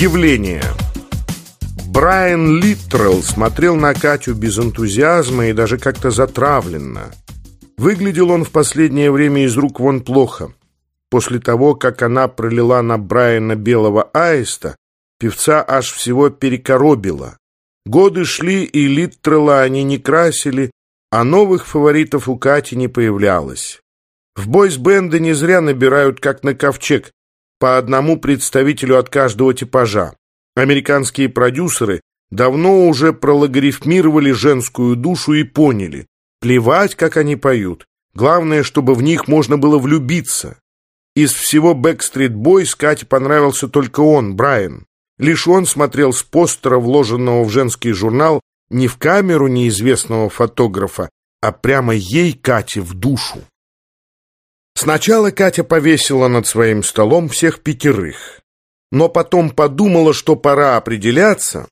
Явление Брайан Литтрелл смотрел на Катю без энтузиазма и даже как-то затравленно. Выглядел он в последнее время из рук вон плохо. После того, как она пролила на Брайана белого аиста, певца аж всего перекоробило. Годы шли, и Литтрелла они не красили, а новых фаворитов у Кати не появлялось. В бойс-бенды не зря набирают, как на ковчег, по одному представителю от каждого типажа. Американские продюсеры давно уже прологарифмировали женскую душу и поняли, плевать, как они поют, главное, чтобы в них можно было влюбиться. Из всего Backstreet Boys Кате понравился только он, Брайан. Лишь он смотрел с постера, вложенного в женский журнал, не в камеру неизвестного фотографа, а прямо ей, Кате, в душу. Сначала Катя повесила над своим столом всех пятерых, но потом подумала, что пора определяться,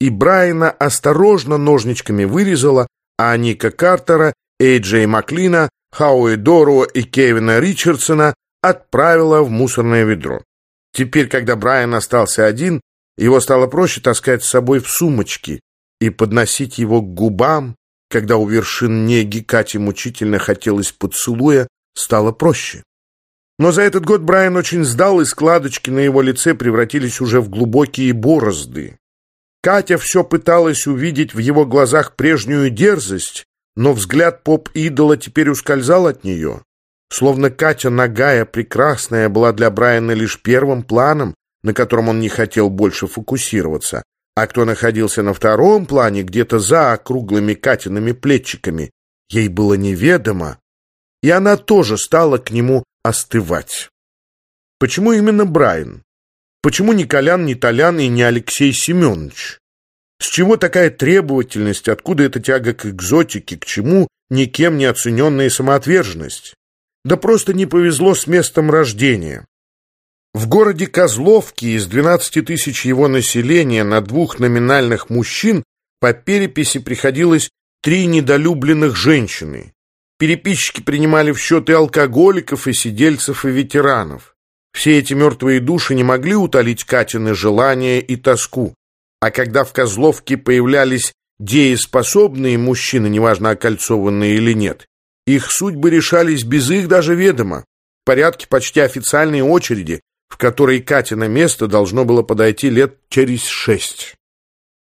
и Брайана осторожно ножничками вырезала, а Ника Картера, Эйджей Маклина, Хауи Доро и Кевина Ричардсона отправила в мусорное ведро. Теперь, когда Брайан остался один, его стало проще таскать с собой в сумочке и подносить его к губам, когда у вершин неги Кате мучительно хотелось поцелуя, стало проще. Но за этот год Брайан очень сдал, и складочки на его лице превратились уже в глубокие борозды. Катя все пыталась увидеть в его глазах прежнюю дерзость, но взгляд поп-идола теперь ускользал от нее. Словно Катя нагая, прекрасная, была для Брайана лишь первым планом, на котором он не хотел больше фокусироваться, а кто находился на втором плане, где-то за округлыми Катиными плечиками, ей было неведомо, и она тоже стала к нему остывать. Почему именно Брайан? Почему не Колян, не Толян и не Алексей Семенович? С чего такая требовательность, откуда эта тяга к экзотике, к чему никем не оцененная самоотверженность? Да просто не повезло с местом рождения. В городе Козловки из 12 тысяч его населения на двух номинальных мужчин по переписи приходилось три недолюбленных женщины. Переписчики принимали в счет и алкоголиков, и сидельцев, и ветеранов. Все эти мертвые души не могли утолить Катины желания и тоску. А когда в Козловке появлялись дееспособные мужчины, неважно, окольцованные или нет, их судьбы решались без их даже ведома, в порядке почти официальной очереди, в которой Катина место должно было подойти лет через шесть.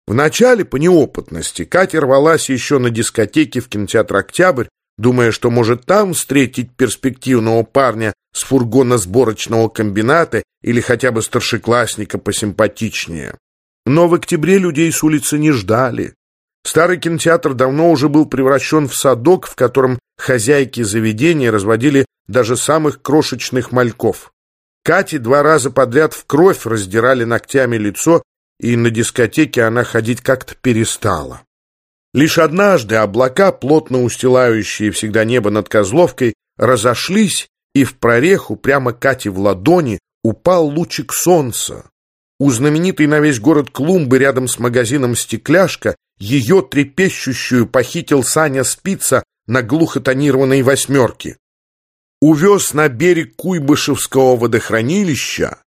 Вначале, по неопытности, Катя рвалась еще на дискотеке в кинотеатр «Октябрь», думая, что может там встретить перспективного парня с фургона сборочного комбината или хотя бы старшеклассника посимпатичнее. Но в октябре людей с улицы не ждали. Старый кинотеатр давно уже был превращен в садок, в котором хозяйки заведения разводили даже самых крошечных мальков. Кате два раза подряд в кровь раздирали ногтями лицо, и на дискотеке она ходить как-то перестала. Лишь однажды облака, плотно устилающие всегда небо над Козловкой, разошлись, и в прореху прямо Кате в ладони упал лучик солнца. У знаменитой на весь город клумбы рядом с магазином «Стекляшка» ее трепещущую похитил Саня Спица на глухо тонированной восьмерке увез на берег Куйбышевского водохранилища,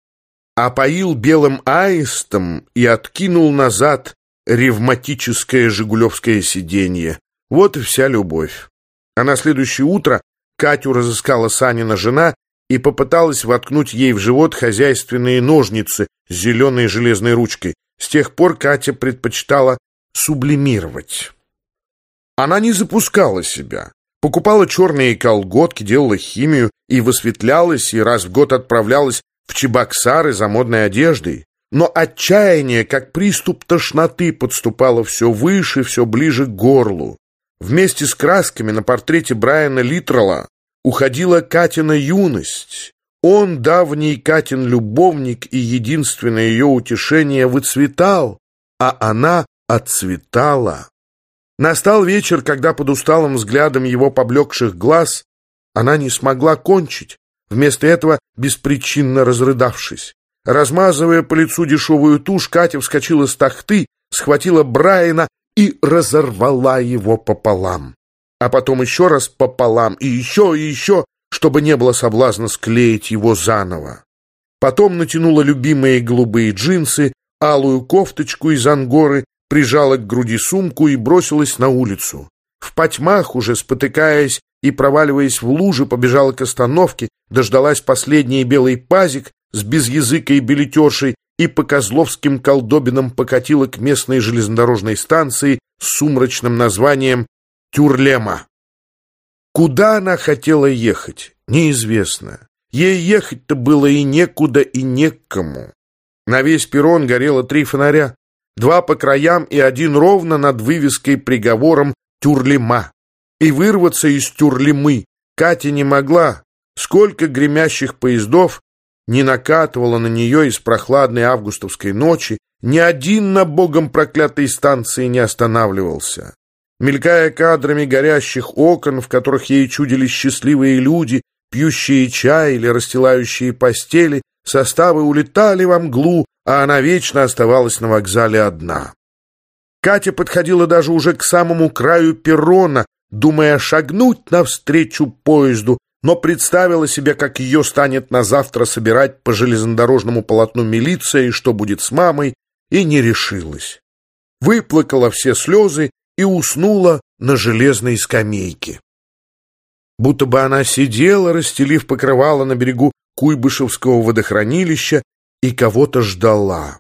опоил белым аистом и откинул назад ревматическое жигулевское сиденье. Вот и вся любовь. А на следующее утро Катю разыскала Санина жена и попыталась воткнуть ей в живот хозяйственные ножницы с зеленой железной ручкой. С тех пор Катя предпочитала сублимировать. Она не запускала себя, Покупала черные колготки, делала химию и высветлялась, и раз в год отправлялась в Чебоксары за модной одеждой. Но отчаяние, как приступ тошноты, подступало все выше, все ближе к горлу. Вместе с красками на портрете Брайана Литрелла уходила Катина юность. Он, давний Катин любовник и единственное ее утешение, выцветал, а она отцветала. Настал вечер, когда под усталым взглядом его поблекших глаз она не смогла кончить, вместо этого беспричинно разрыдавшись. Размазывая по лицу дешевую тушь, Катя вскочила с тахты, схватила Брайана и разорвала его пополам. А потом еще раз пополам, и еще, и еще, чтобы не было соблазна склеить его заново. Потом натянула любимые голубые джинсы, алую кофточку из ангоры, прижала к груди сумку и бросилась на улицу. В потьмах, уже спотыкаясь и проваливаясь в лужи, побежала к остановке, дождалась последний белый пазик с безязыкой билетершей и по Козловским колдобинам покатила к местной железнодорожной станции с сумрачным названием Тюрлема. Куда она хотела ехать, неизвестно. Ей ехать-то было и некуда, и некому. На весь перрон горело три фонаря, два по краям и один ровно над вывеской приговором «Тюрлема». И вырваться из Тюрлемы Катя не могла. Сколько гремящих поездов не накатывало на нее из прохладной августовской ночи, ни один на богом проклятой станции не останавливался. Мелькая кадрами горящих окон, в которых ей чудились счастливые люди, пьющие чай или расстилающие постели, составы улетали во мглу, а она вечно оставалась на вокзале одна. Катя подходила даже уже к самому краю перрона, думая шагнуть навстречу поезду, но представила себе, как ее станет на завтра собирать по железнодорожному полотну милиция и что будет с мамой, и не решилась. Выплакала все слезы и уснула на железной скамейке будто бы она сидела, расстелив покрывало на берегу Куйбышевского водохранилища и кого-то ждала.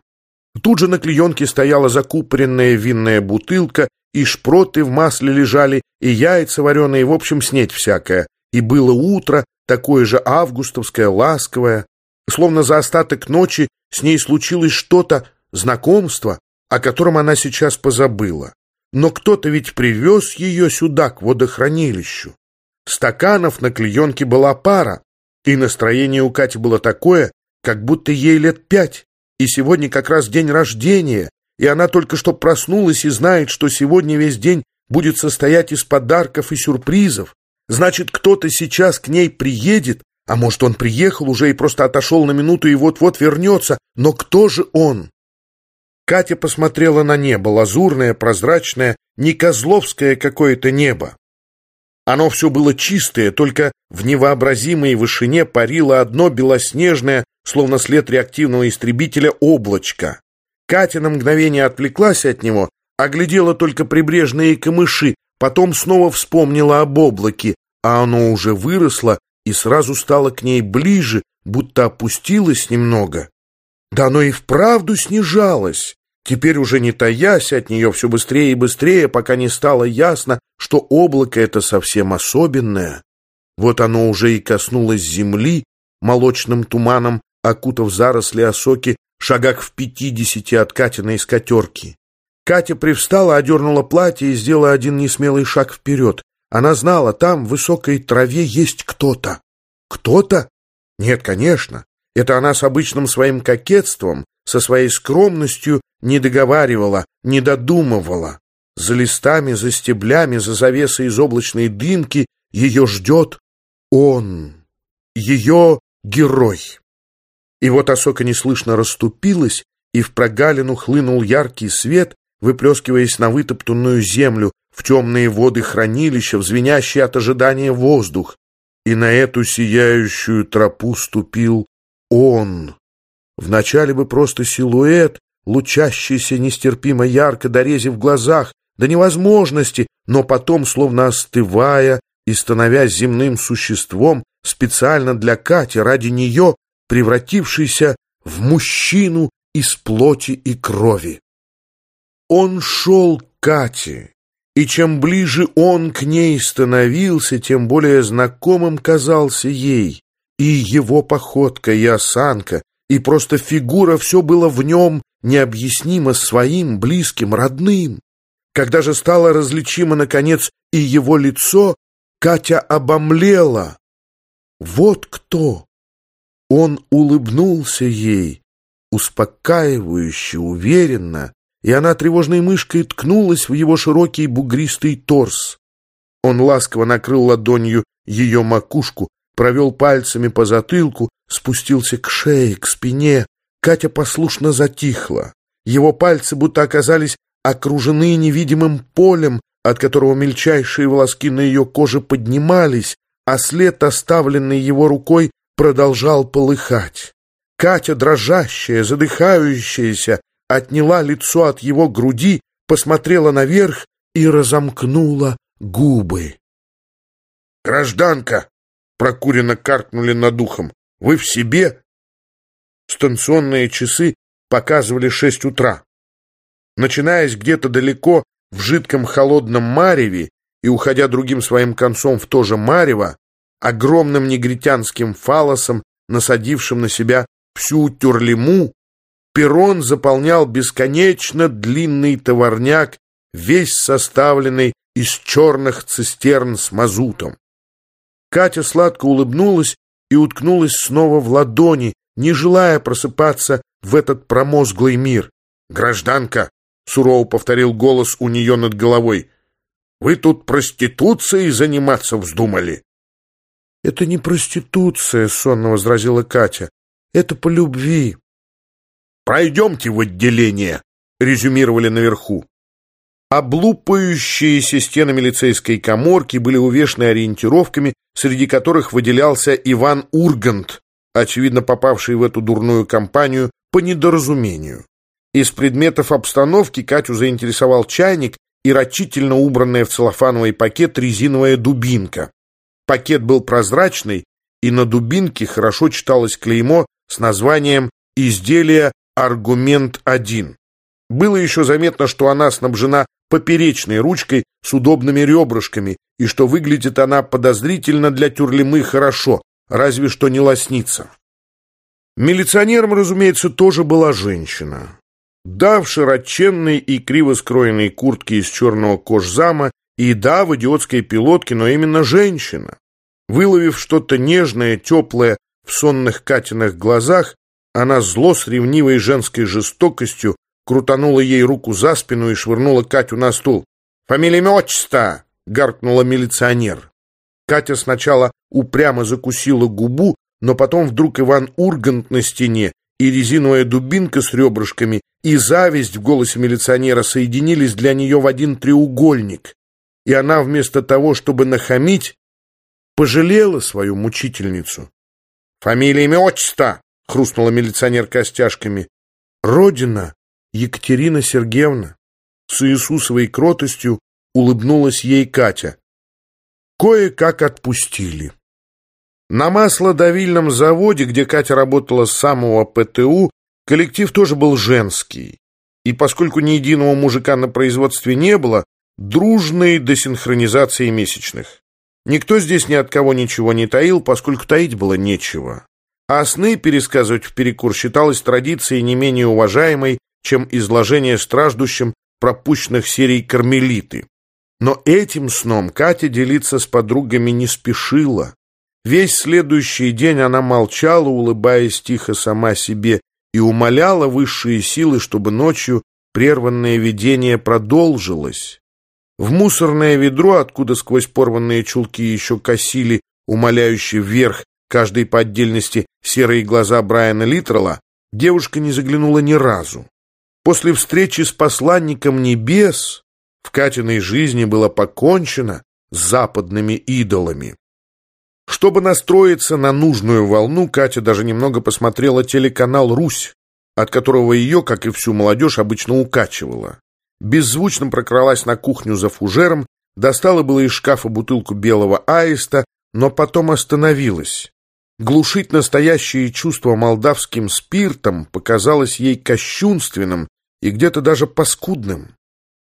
Тут же на клеенке стояла закупоренная винная бутылка, и шпроты в масле лежали, и яйца вареные, в общем, снеть всякое. И было утро, такое же августовское, ласковое. Словно за остаток ночи с ней случилось что-то, знакомство, о котором она сейчас позабыла. Но кто-то ведь привез ее сюда, к водохранилищу. Стаканов на клеенке была пара, и настроение у Кати было такое, как будто ей лет пять, и сегодня как раз день рождения, и она только что проснулась и знает, что сегодня весь день будет состоять из подарков и сюрпризов. Значит, кто-то сейчас к ней приедет, а может, он приехал уже и просто отошел на минуту и вот-вот вернется, но кто же он? Катя посмотрела на небо, лазурное, прозрачное, не козловское какое-то небо. Оно все было чистое, только в невообразимой вышине парило одно белоснежное, словно след реактивного истребителя, облачко. Катя на мгновение отвлеклась от него, оглядела только прибрежные камыши, потом снова вспомнила об облаке, а оно уже выросло и сразу стало к ней ближе, будто опустилось немного. Да оно и вправду снижалось. Теперь уже не таясь от нее все быстрее и быстрее, пока не стало ясно, что облако это совсем особенное. Вот оно уже и коснулось земли, молочным туманом, окутав заросли осоки, шагах в пятидесяти от Катиной скатерки. Катя привстала, одернула платье и сделала один несмелый шаг вперед. Она знала, там, в высокой траве, есть кто-то. Кто-то? Нет, конечно. Это она с обычным своим кокетством, со своей скромностью не договаривала, не додумывала. За листами, за стеблями, за завесой из облачной дымки ее ждет он, ее герой. И вот осока неслышно расступилась, и в прогалину хлынул яркий свет, выплескиваясь на вытоптанную землю, в темные воды хранилища, в звенящий от ожидания воздух. И на эту сияющую тропу ступил он. Вначале бы просто силуэт, лучащийся нестерпимо ярко, дорезив глазах, до невозможности, но потом, словно остывая и становясь земным существом, специально для Кати, ради нее, превратившийся в мужчину из плоти и крови. Он шел к Кате, и чем ближе он к ней становился, тем более знакомым казался ей. И его походка, и осанка, и просто фигура, все было в нем необъяснимо своим, близким, родным. Когда же стало различимо, наконец, и его лицо, Катя обомлела. Вот кто! Он улыбнулся ей, успокаивающе, уверенно, и она тревожной мышкой ткнулась в его широкий бугристый торс. Он ласково накрыл ладонью ее макушку, провел пальцами по затылку, спустился к шее, к спине. Катя послушно затихла. Его пальцы будто оказались окружены невидимым полем, от которого мельчайшие волоски на ее коже поднимались, а след, оставленный его рукой, продолжал полыхать. Катя, дрожащая, задыхающаяся, отняла лицо от его груди, посмотрела наверх и разомкнула губы. «Гражданка!» — прокуренно каркнули над ухом. «Вы в себе?» Станционные часы показывали шесть утра. Начинаясь где-то далеко в жидком холодном мареве и уходя другим своим концом в то же марево, огромным негритянским фалосом, насадившим на себя всю тюрлиму, перрон заполнял бесконечно длинный товарняк, весь составленный из черных цистерн с мазутом. Катя сладко улыбнулась и уткнулась снова в ладони, не желая просыпаться в этот промозглый мир. «Гражданка!» — сурово повторил голос у нее над головой. «Вы тут проституцией заниматься вздумали?» «Это не проституция», — сонно возразила Катя. «Это по любви». «Пройдемте в отделение», — резюмировали наверху. Облупающиеся стены милицейской коморки были увешаны ориентировками, среди которых выделялся Иван Ургант, очевидно попавший в эту дурную компанию по недоразумению. Из предметов обстановки Катю заинтересовал чайник и рачительно убранная в целлофановый пакет резиновая дубинка. Пакет был прозрачный, и на дубинке хорошо читалось клеймо с названием «Изделие Аргумент-1». Было еще заметно, что она снабжена поперечной ручкой с удобными ребрышками, и что выглядит она подозрительно для тюрлемы хорошо, разве что не лоснится. Милиционером, разумеется, тоже была женщина. Да, в широченной и криво скроенной куртке из черного кожзама и да, в идиотской пилотке, но именно женщина. Выловив что-то нежное, теплое в сонных Катиных глазах, она зло с ревнивой женской жестокостью крутанула ей руку за спину и швырнула Катю на стул. «Фамилия отчество!» — гаркнула милиционер. Катя сначала упрямо закусила губу, но потом вдруг Иван Ургант на стене и резиновая дубинка с ребрышками и зависть в голосе милиционера соединились для нее в один треугольник и она вместо того, чтобы нахамить, пожалела свою мучительницу. «Фамилия, имя, отчество!» — хрустнула милиционер костяшками. «Родина Екатерина Сергеевна!» С Иисусовой кротостью улыбнулась ей Катя. Кое-как отпустили. На маслодавильном заводе, где Катя работала с самого ПТУ, коллектив тоже был женский. И поскольку ни единого мужика на производстве не было, дружной десинхронизации месячных. Никто здесь ни от кого ничего не таил, поскольку таить было нечего. А сны пересказывать в перекур считалось традицией не менее уважаемой, чем изложение страждущим пропущенных серий «Кармелиты». Но этим сном Катя делиться с подругами не спешила. Весь следующий день она молчала, улыбаясь тихо сама себе, и умоляла высшие силы, чтобы ночью прерванное видение продолжилось. В мусорное ведро, откуда сквозь порванные чулки еще косили, умоляющие вверх, каждый по отдельности серые глаза Брайана Литрелла, девушка не заглянула ни разу. После встречи с посланником небес в Катиной жизни было покончено с западными идолами. Чтобы настроиться на нужную волну, Катя даже немного посмотрела телеканал «Русь», от которого ее, как и всю молодежь, обычно укачивала беззвучно прокралась на кухню за фужером, достала было из шкафа бутылку белого аиста, но потом остановилась. Глушить настоящие чувства молдавским спиртом показалось ей кощунственным и где-то даже паскудным.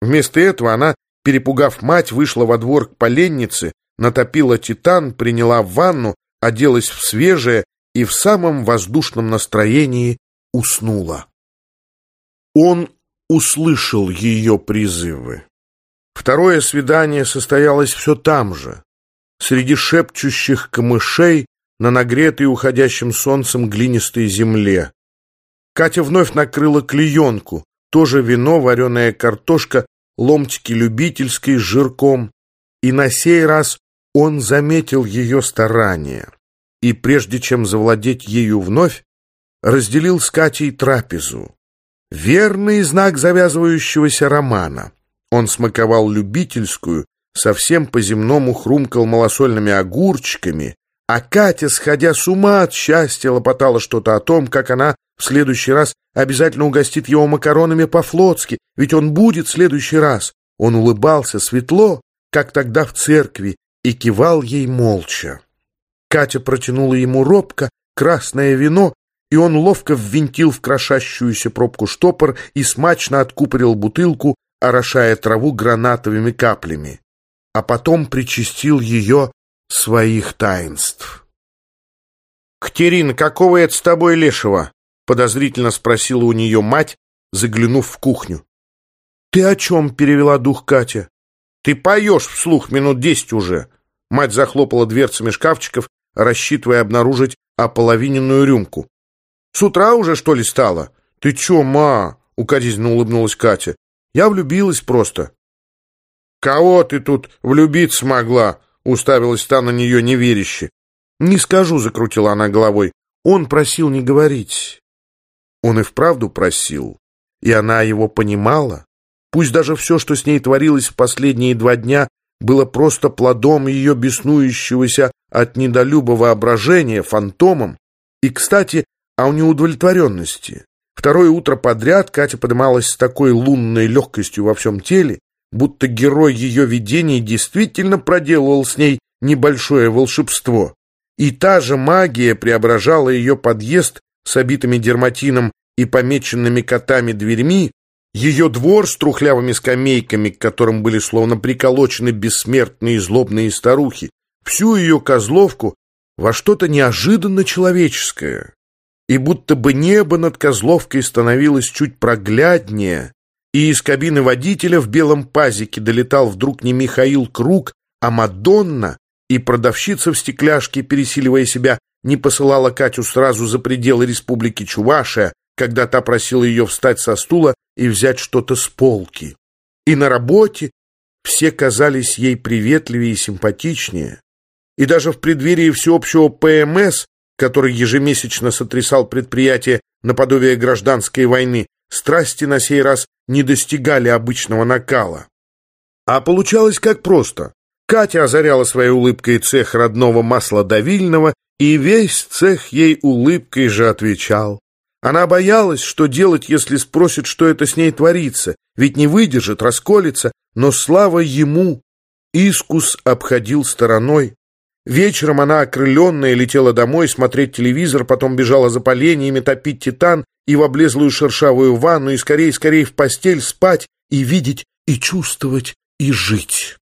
Вместо этого она, перепугав мать, вышла во двор к поленнице, натопила титан, приняла ванну, оделась в свежее и в самом воздушном настроении уснула. Он услышал ее призывы. Второе свидание состоялось все там же, среди шепчущих камышей на нагретой уходящим солнцем глинистой земле. Катя вновь накрыла клеенку, тоже вино, вареная картошка, ломтики любительской с жирком, и на сей раз он заметил ее старания и, прежде чем завладеть ею вновь, разделил с Катей трапезу. Верный знак завязывающегося романа. Он смаковал любительскую, совсем по-земному хрумкал малосольными огурчиками, а Катя, сходя с ума от счастья, лопотала что-то о том, как она в следующий раз обязательно угостит его макаронами по-флотски, ведь он будет в следующий раз. Он улыбался светло, как тогда в церкви, и кивал ей молча. Катя протянула ему робко красное вино, и он ловко ввинтил в крошащуюся пробку штопор и смачно откупорил бутылку, орошая траву гранатовыми каплями, а потом причастил ее своих таинств. «Катерина, какого это с тобой лешего?» — подозрительно спросила у нее мать, заглянув в кухню. «Ты о чем?» — перевела дух Катя. «Ты поешь вслух минут десять уже». Мать захлопала дверцами шкафчиков, рассчитывая обнаружить ополовиненную рюмку. «С утра уже, что ли, стало?» «Ты чё, ма?» — укоризненно улыбнулась Катя. «Я влюбилась просто». «Кого ты тут влюбиться могла?» — уставилась та на нее неверяще. «Не скажу», — закрутила она головой. «Он просил не говорить». Он и вправду просил, и она его понимала. Пусть даже все, что с ней творилось в последние два дня, было просто плодом ее беснующегося от недолюба воображения, фантомом. И, кстати, о неудовлетворенности. Второе утро подряд Катя поднималась с такой лунной легкостью во всем теле, будто герой ее видений действительно проделывал с ней небольшое волшебство. И та же магия преображала ее подъезд с обитыми дерматином и помеченными котами дверьми, ее двор с трухлявыми скамейками, к которым были словно приколочены бессмертные злобные старухи, всю ее козловку во что-то неожиданно человеческое. И будто бы небо над козловкой становилось чуть прогляднее, и из кабины водителя в белом пазике долетал вдруг не Михаил Круг, а Мадонна, и продавщица в стекляшке, пересиливая себя, не посылала Катю сразу за пределы республики Чувашия, когда та просила ее встать со стула и взять что-то с полки. И на работе все казались ей приветливее и симпатичнее. И даже в преддверии всеобщего ПМС, который ежемесячно сотрясал предприятие наподобие гражданской войны, страсти на сей раз не достигали обычного накала. А получалось как просто. Катя озаряла своей улыбкой цех родного масла давильного, и весь цех ей улыбкой же отвечал. Она боялась, что делать, если спросит, что это с ней творится, ведь не выдержит, расколется, но слава ему. Искус обходил стороной. Вечером она, окрыленная, летела домой смотреть телевизор, потом бежала за поленьями топить титан и в облезлую шершавую ванну, и скорее-скорее в постель спать, и видеть, и чувствовать, и жить.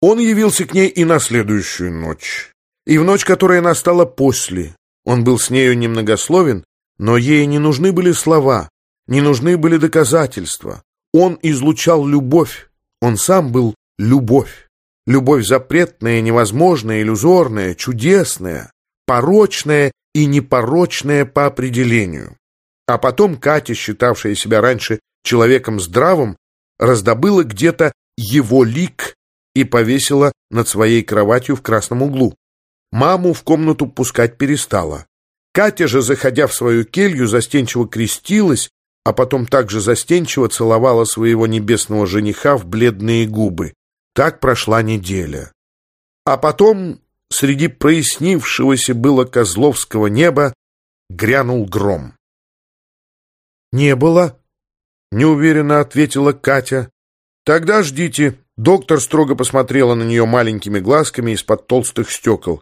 Он явился к ней и на следующую ночь, и в ночь, которая настала после. Он был с нею немногословен, но ей не нужны были слова, не нужны были доказательства. Он излучал любовь, он сам был любовь. Любовь запретная, невозможная, иллюзорная, чудесная, порочная и непорочная по определению. А потом Катя, считавшая себя раньше человеком здравым, раздобыла где-то его лик и повесила над своей кроватью в красном углу. Маму в комнату пускать перестала. Катя же, заходя в свою келью, застенчиво крестилась, а потом также застенчиво целовала своего небесного жениха в бледные губы. Так прошла неделя. А потом, среди прояснившегося было Козловского неба, грянул гром. «Не было», — неуверенно ответила Катя. «Тогда ждите». Доктор строго посмотрела на нее маленькими глазками из-под толстых стекол.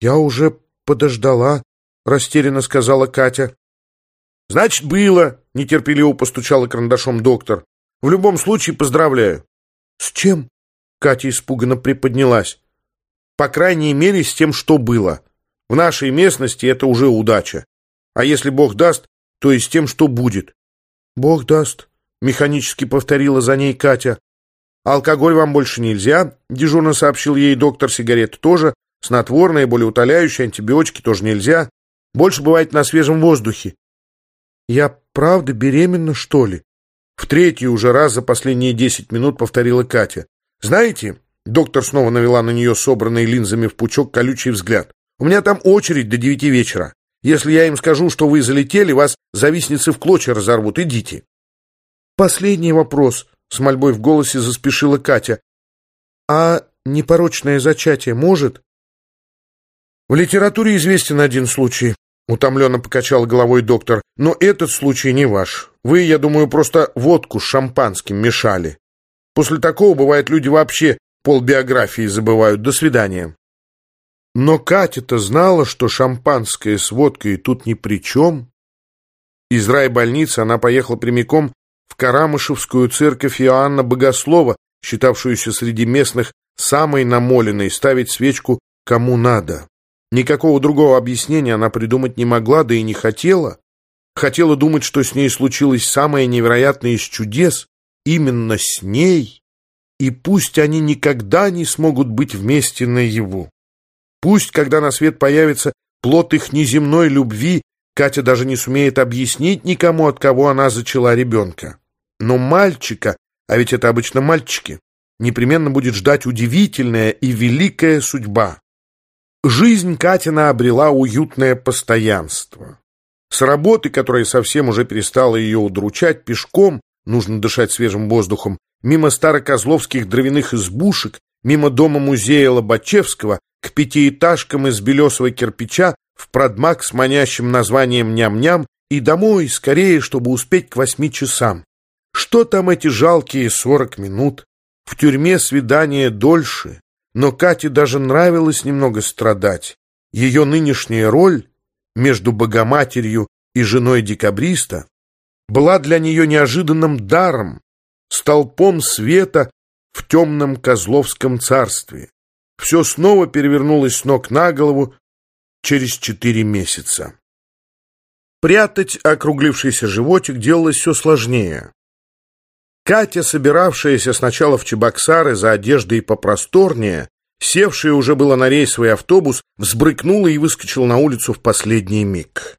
«Я уже подождала», — растерянно сказала Катя. «Значит, было», — нетерпеливо постучала карандашом доктор. «В любом случае, поздравляю». «С чем?» — Катя испуганно приподнялась. «По крайней мере, с тем, что было. В нашей местности это уже удача. А если Бог даст, то и с тем, что будет». «Бог даст», — механически повторила за ней Катя. «Алкоголь вам больше нельзя», — дежурно сообщил ей доктор, сигареты тоже, снотворные, болеутоляющие, антибиотики тоже нельзя. Больше бывает на свежем воздухе. Я правда беременна, что ли? В третий уже раз за последние десять минут повторила Катя. Знаете, доктор снова навела на нее собранный линзами в пучок колючий взгляд. У меня там очередь до девяти вечера. Если я им скажу, что вы залетели, вас завистницы в клочья разорвут. Идите. Последний вопрос, с мольбой в голосе заспешила Катя. А непорочное зачатие может? В литературе известен один случай. Утомленно покачал головой доктор. Но этот случай не ваш. Вы, я думаю, просто водку с шампанским мешали. После такого, бывает, люди вообще полбиографии забывают. До свидания. Но Катя-то знала, что шампанское с водкой тут ни при чем. Из райбольницы она поехала прямиком в Карамышевскую церковь Иоанна Богослова, считавшуюся среди местных самой намоленной, ставить свечку кому надо. Никакого другого объяснения она придумать не могла, да и не хотела. Хотела думать, что с ней случилось самое невероятное из чудес, именно с ней, и пусть они никогда не смогут быть вместе наяву. Пусть, когда на свет появится плод их неземной любви, Катя даже не сумеет объяснить никому, от кого она зачала ребенка. Но мальчика, а ведь это обычно мальчики, непременно будет ждать удивительная и великая судьба. Жизнь Катина обрела уютное постоянство. С работы, которая совсем уже перестала ее удручать, пешком, нужно дышать свежим воздухом, мимо старокозловских дровяных избушек, мимо дома-музея Лобачевского, к пятиэтажкам из белесого кирпича, в продмаг с манящим названием «Ням-ням» и домой, скорее, чтобы успеть к восьми часам. Что там эти жалкие сорок минут? В тюрьме свидание дольше, но Кате даже нравилось немного страдать. Ее нынешняя роль между Богоматерью и женой декабриста была для нее неожиданным даром, столпом света в темном Козловском царстве. Все снова перевернулось с ног на голову через четыре месяца. Прятать округлившийся животик делалось все сложнее. Катя, собиравшаяся сначала в Чебоксары за одеждой попросторнее, севшая уже было на рейсовый автобус, взбрыкнула и выскочила на улицу в последний миг.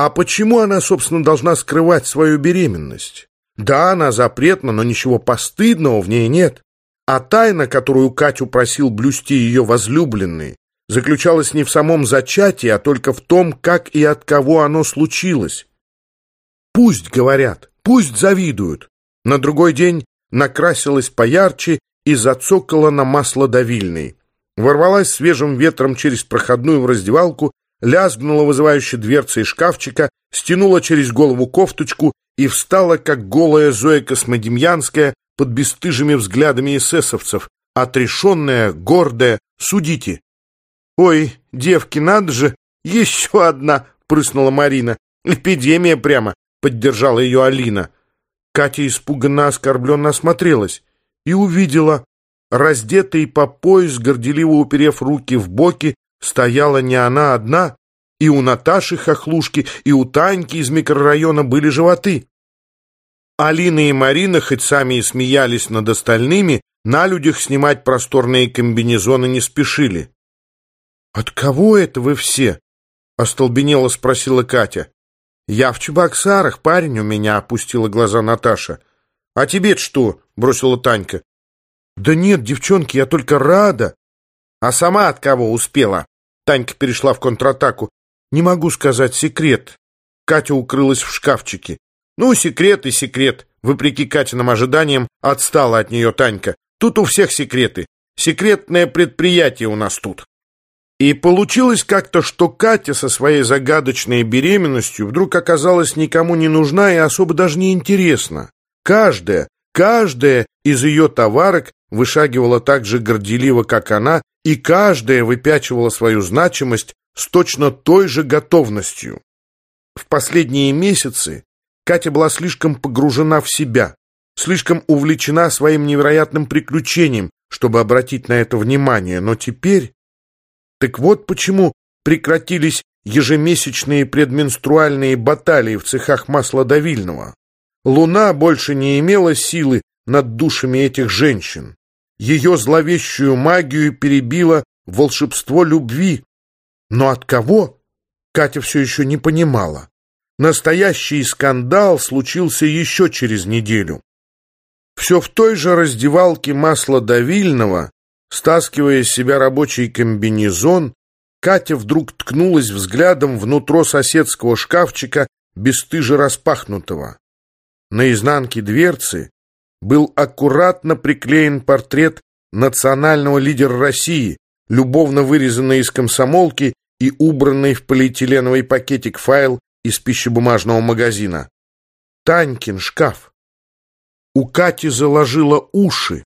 А почему она, собственно, должна скрывать свою беременность? Да, она запретна, но ничего постыдного в ней нет. А тайна, которую Катю просил блюсти ее возлюбленный, заключалась не в самом зачатии, а только в том, как и от кого оно случилось. Пусть говорят, пусть завидуют, на другой день накрасилась поярче и зацокала на масло давильной. Ворвалась свежим ветром через проходную в раздевалку, лязгнула вызывающе дверцей шкафчика, стянула через голову кофточку и встала, как голая Зоя Космодемьянская, под бесстыжими взглядами эсэсовцев, отрешенная, гордая, судите. «Ой, девки, надо же, еще одна!» — прыснула Марина. «Эпидемия прямо!» — поддержала ее Алина. Катя испуганно оскорбленно осмотрелась и увидела, раздетый по пояс, горделиво уперев руки в боки, стояла не она одна, и у Наташи хохлушки, и у Таньки из микрорайона были животы. Алина и Марина, хоть сами и смеялись над остальными, на людях снимать просторные комбинезоны не спешили. «От кого это вы все?» — остолбенело спросила Катя. «Я в Чебоксарах, парень у меня», — опустила глаза Наташа. «А тебе что?» — бросила Танька. «Да нет, девчонки, я только рада». «А сама от кого успела?» Танька перешла в контратаку. «Не могу сказать секрет». Катя укрылась в шкафчике. «Ну, секрет и секрет». Вопреки Катиным ожиданиям, отстала от нее Танька. «Тут у всех секреты. Секретное предприятие у нас тут». И получилось как-то, что Катя со своей загадочной беременностью вдруг оказалась никому не нужна и особо даже не интересна. Каждая, каждая из ее товарок вышагивала так же горделиво, как она, и каждая выпячивала свою значимость с точно той же готовностью. В последние месяцы Катя была слишком погружена в себя, слишком увлечена своим невероятным приключением, чтобы обратить на это внимание, но теперь так вот почему прекратились ежемесячные предменструальные баталии в цехах маслодавильного. Луна больше не имела силы над душами этих женщин. Ее зловещую магию перебило волшебство любви. Но от кого? Катя все еще не понимала. Настоящий скандал случился еще через неделю. Все в той же раздевалке маслодавильного Стаскивая с себя рабочий комбинезон, Катя вдруг ткнулась взглядом внутрь соседского шкафчика, бесстыже распахнутого. На изнанке дверцы был аккуратно приклеен портрет национального лидера России, любовно вырезанный из комсомолки и убранный в полиэтиленовый пакетик файл из пищебумажного магазина. Танькин шкаф. У Кати заложило уши.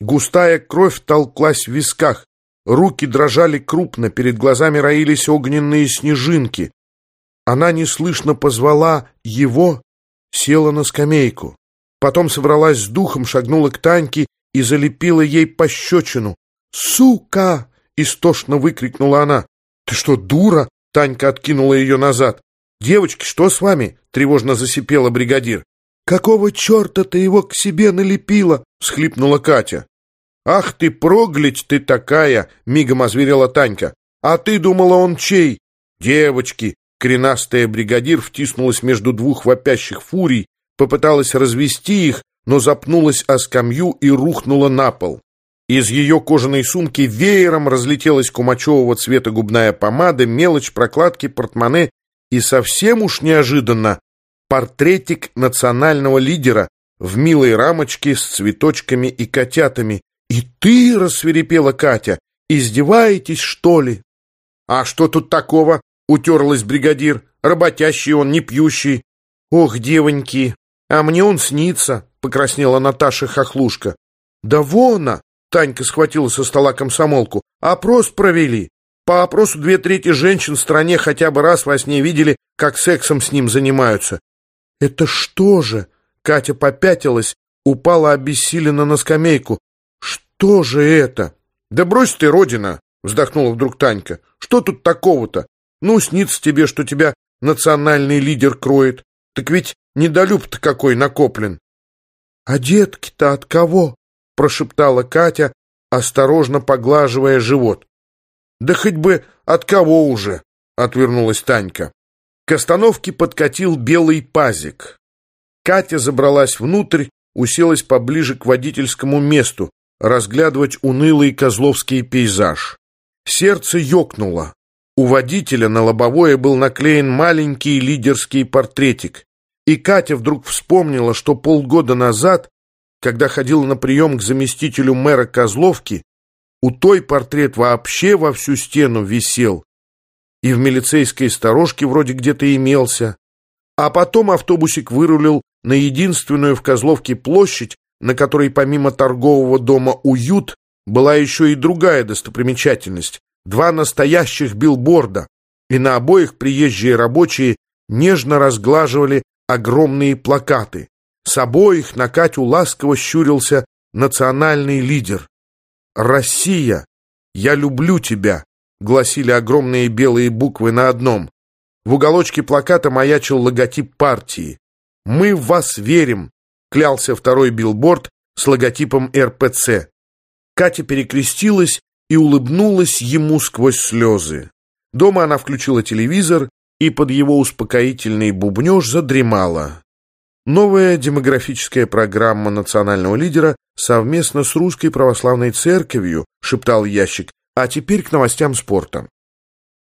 Густая кровь толклась в висках. Руки дрожали крупно, перед глазами роились огненные снежинки. Она неслышно позвала его, села на скамейку. Потом собралась с духом, шагнула к Таньке и залепила ей пощечину. «Сука!» — истошно выкрикнула она. «Ты что, дура?» — Танька откинула ее назад. «Девочки, что с вами?» — тревожно засипела бригадир. «Какого черта ты его к себе налепила?» — всхлипнула Катя. «Ах ты, проглядь ты такая!» — мигом озверела Танька. «А ты думала, он чей?» «Девочки!» — коренастая бригадир втиснулась между двух вопящих фурий, попыталась развести их, но запнулась о скамью и рухнула на пол. Из ее кожаной сумки веером разлетелась кумачевого цвета губная помада, мелочь, прокладки, портмоне и совсем уж неожиданно портретик национального лидера в милой рамочке с цветочками и котятами. «И ты, — рассверепела Катя, — издеваетесь, что ли?» «А что тут такого?» — утерлась бригадир. «Работящий он, не пьющий». «Ох, девоньки, а мне он снится», — покраснела Наташа Хохлушка. «Да вона!» — Танька схватила со стола комсомолку. «Опрос провели. По опросу две трети женщин в стране хотя бы раз во сне видели, как сексом с ним занимаются. «Это что же?» Катя попятилась, упала обессиленно на скамейку. «Что же это?» «Да брось ты, Родина!» вздохнула вдруг Танька. «Что тут такого-то? Ну, снится тебе, что тебя национальный лидер кроет. Так ведь недолюб-то какой накоплен!» «А детки-то от кого?» прошептала Катя, осторожно поглаживая живот. «Да хоть бы от кого уже!» отвернулась Танька. К остановке подкатил белый пазик. Катя забралась внутрь, уселась поближе к водительскому месту, разглядывать унылый козловский пейзаж. Сердце ёкнуло. У водителя на лобовое был наклеен маленький лидерский портретик. И Катя вдруг вспомнила, что полгода назад, когда ходила на прием к заместителю мэра Козловки, у той портрет вообще во всю стену висел, и в милицейской сторожке вроде где-то имелся. А потом автобусик вырулил на единственную в Козловке площадь, на которой помимо торгового дома «Уют» была еще и другая достопримечательность — два настоящих билборда, и на обоих приезжие рабочие нежно разглаживали огромные плакаты. С обоих на Катю ласково щурился национальный лидер. «Россия, я люблю тебя!» гласили огромные белые буквы на одном. В уголочке плаката маячил логотип партии. «Мы в вас верим», — клялся второй билборд с логотипом РПЦ. Катя перекрестилась и улыбнулась ему сквозь слезы. Дома она включила телевизор и под его успокоительный бубнеж задремала. Новая демографическая программа национального лидера совместно с Русской Православной Церковью, шептал ящик, а теперь к новостям спорта.